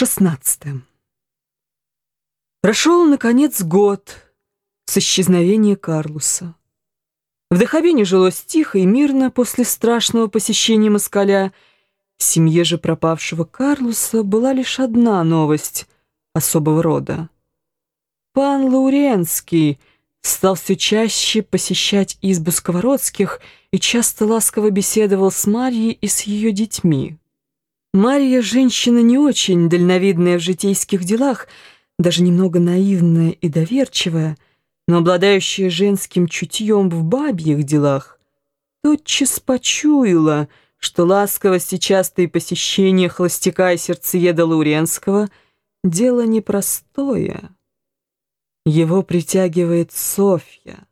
16. Прошел, наконец, год с исчезновения Карлуса. В Дахабине жилось тихо и мирно после страшного посещения москаля. В семье же пропавшего Карлуса была лишь одна новость особого рода. Пан Лауренский стал все чаще посещать избу Сковородских и часто ласково беседовал с Марьей и с ее детьми. Марья женщина не очень дальновидная в житейских делах, даже немного наивная и доверчивая, но обладающая женским чутьем в бабьих делах, тотчас почуяла, что ласковость и частые посещения холостяка и сердцееда Лауренского — дело непростое. Его притягивает Софья.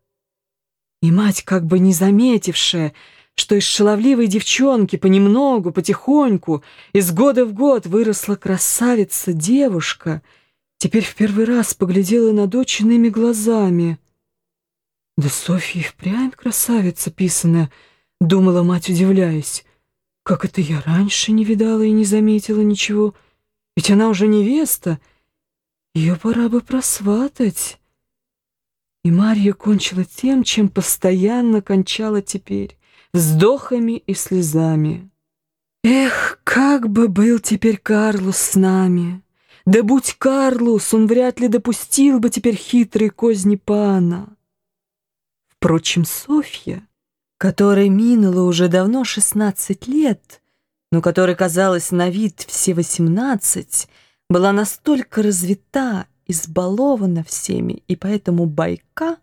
И мать, как бы не заметившая, что из шаловливой девчонки понемногу, потихоньку, из года в год выросла красавица-девушка, теперь в первый раз поглядела на дочь иными глазами. «Да Софья впрямь красавица писаная», — думала мать, удивляясь. «Как это я раньше не видала и не заметила ничего? Ведь она уже невеста, ее пора бы просватать». И Марья кончила тем, чем постоянно кончала теперь вздохами и слезами. Эх, как бы был теперь Карлус с нами! Да будь Карлус, он вряд ли допустил бы теперь хитрые козни пана. Впрочем, Софья, которой минуло уже давно шестнадцать лет, но которой казалось на вид все восемнадцать, была настолько развита, избалована всеми и поэтому байка,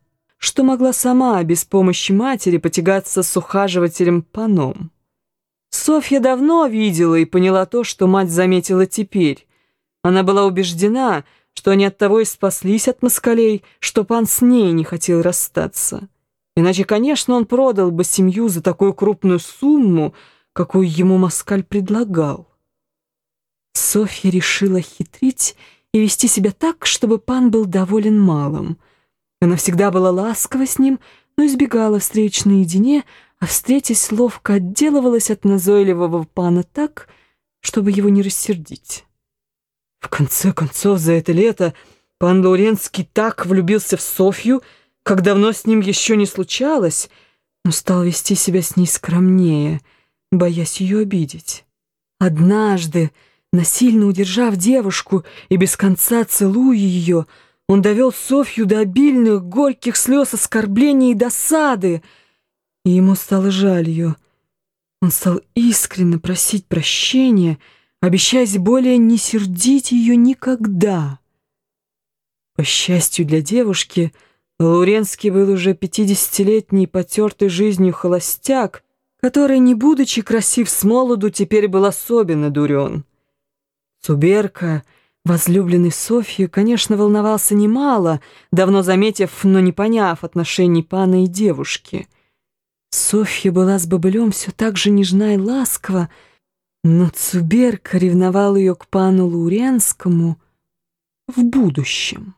что могла сама без помощи матери потягаться с ухаживателем Паном. Софья давно видела и поняла то, что мать заметила теперь. Она была убеждена, что они оттого и спаслись от москалей, что пан с ней не хотел расстаться. Иначе, конечно, он продал бы семью за такую крупную сумму, какую ему москаль предлагал. Софья решила хитрить и вести себя так, чтобы пан был доволен малым — она всегда была ласкова с ним, но избегала встреч наедине, а встретясь ловко отделывалась от назойливого пана так, чтобы его не рассердить. В конце концов, за это лето пан Лауренский так влюбился в Софью, как давно с ним еще не случалось, но стал вести себя с ней скромнее, боясь ее обидеть. Однажды, насильно удержав девушку и без конца целуя ее, он довел Софью до обильных, горьких слез оскорблений и досады, и ему стало жаль ее. Он стал искренне просить прощения, обещаясь более не сердить ее никогда. По счастью для девушки, Лауренский был уже пятидесятилетний потертый жизнью холостяк, который, не будучи красив с молоду, теперь был особенно дурен. Цуберка — Возлюбленный Софью, конечно, волновался немало, давно заметив, но не поняв отношений пана и девушки. Софья была с бобылем все так же нежна и ласкова, но Цуберка ревновал ее к пану Луренскому в будущем.